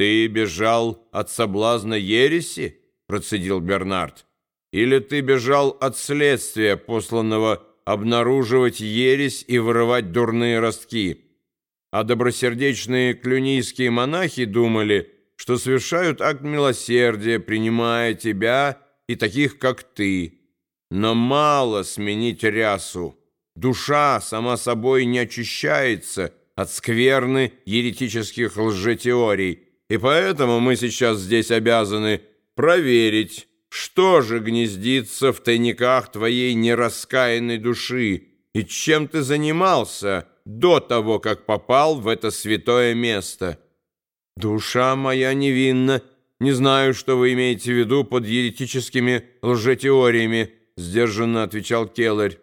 «Ты бежал от соблазна ереси?» — процедил Бернард. «Или ты бежал от следствия, посланного обнаруживать ересь и вырывать дурные ростки?» А добросердечные клюнийские монахи думали, что совершают акт милосердия, принимая тебя и таких, как ты. Но мало сменить рясу. Душа сама собой не очищается от скверны еретических лжетеорий, и поэтому мы сейчас здесь обязаны проверить, что же гнездится в тайниках твоей нераскаянной души и чем ты занимался до того, как попал в это святое место. Душа моя невинна, не знаю, что вы имеете в виду под еретическими лжетеориями, сдержанно отвечал Келлер.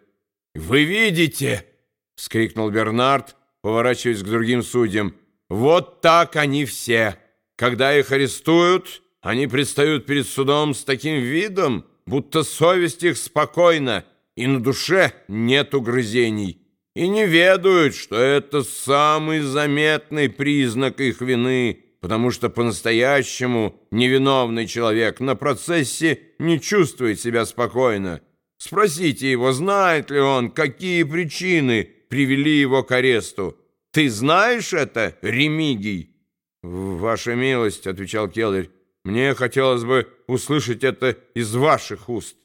«Вы видите!» — вскрикнул Бернард, поворачиваясь к другим судьям. «Вот так они все!» Когда их арестуют, они предстают перед судом с таким видом, будто совесть их спокойна, и на душе нет угрызений, и не ведают, что это самый заметный признак их вины, потому что по-настоящему невиновный человек на процессе не чувствует себя спокойно. Спросите его, знает ли он, какие причины привели его к аресту. Ты знаешь это, Ремигий? «Ваша милость», — отвечал Келлер, — «мне хотелось бы услышать это из ваших уст».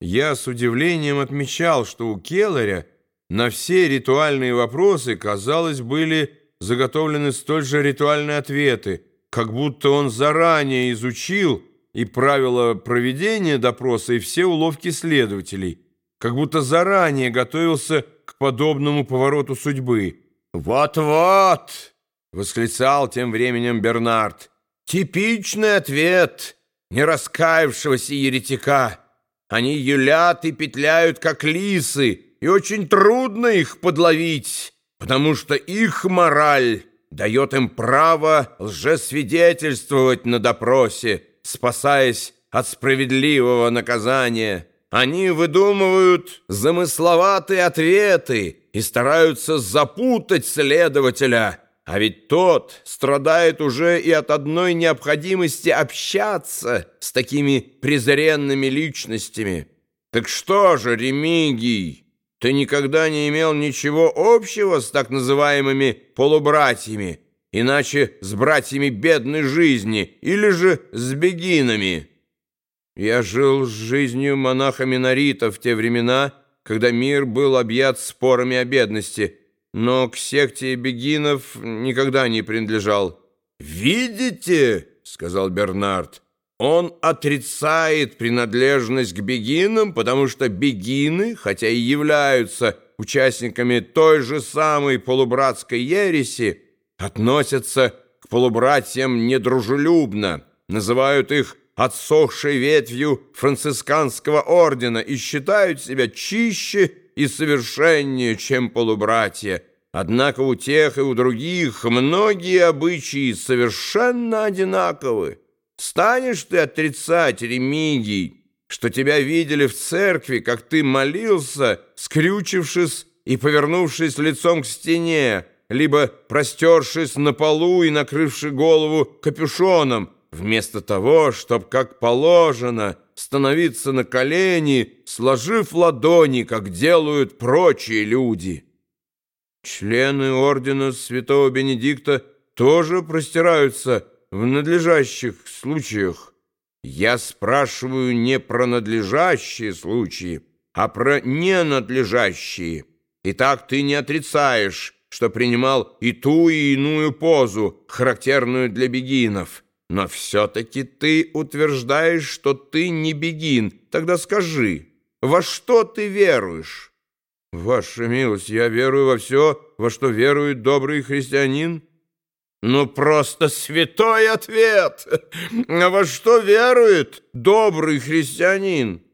Я с удивлением отмечал, что у Келлера на все ритуальные вопросы, казалось, были заготовлены столь же ритуальные ответы, как будто он заранее изучил и правила проведения допроса, и все уловки следователей, как будто заранее готовился к подобному повороту судьбы. «Вот-вот!» Восклицал тем временем Бернард. Типичный ответ не раскаявшегося еретика. Они юлят и петляют, как лисы, и очень трудно их подловить, потому что их мораль дает им право лжесвидетельствовать на допросе, спасаясь от справедливого наказания. Они выдумывают замысловатые ответы и стараются запутать следователя – а ведь тот страдает уже и от одной необходимости общаться с такими презренными личностями. Так что же, Ремигий, ты никогда не имел ничего общего с так называемыми полубратьями, иначе с братьями бедной жизни или же с бегинами? Я жил с жизнью монаха-минорита в те времена, когда мир был объят спорами о бедности – но к секте бегинов никогда не принадлежал. «Видите?» — сказал Бернард. «Он отрицает принадлежность к бегинам, потому что бегины, хотя и являются участниками той же самой полубратской ереси, относятся к полубратьям недружелюбно, называют их отсохшей ветвью францисканского ордена и считают себя чище и совершеннее, чем полубратья. Однако у тех и у других многие обычаи совершенно одинаковы. Станешь ты отрицать, Ремигий, что тебя видели в церкви, как ты молился, скрючившись и повернувшись лицом к стене, либо простершись на полу и накрывши голову капюшоном, вместо того, чтобы, как положено, становиться на колени, сложив ладони, как делают прочие люди. Члены ордена святого Бенедикта тоже простираются в надлежащих случаях. Я спрашиваю не про надлежащие случаи, а про ненадлежащие. Итак, ты не отрицаешь, что принимал и ту, и иную позу, характерную для бегинов. Но все-таки ты утверждаешь, что ты не бегин. Тогда скажи, во что ты веруешь? Ваша милость, я верую во все, во что верует добрый христианин. Ну, просто святой ответ! Во что верует добрый христианин?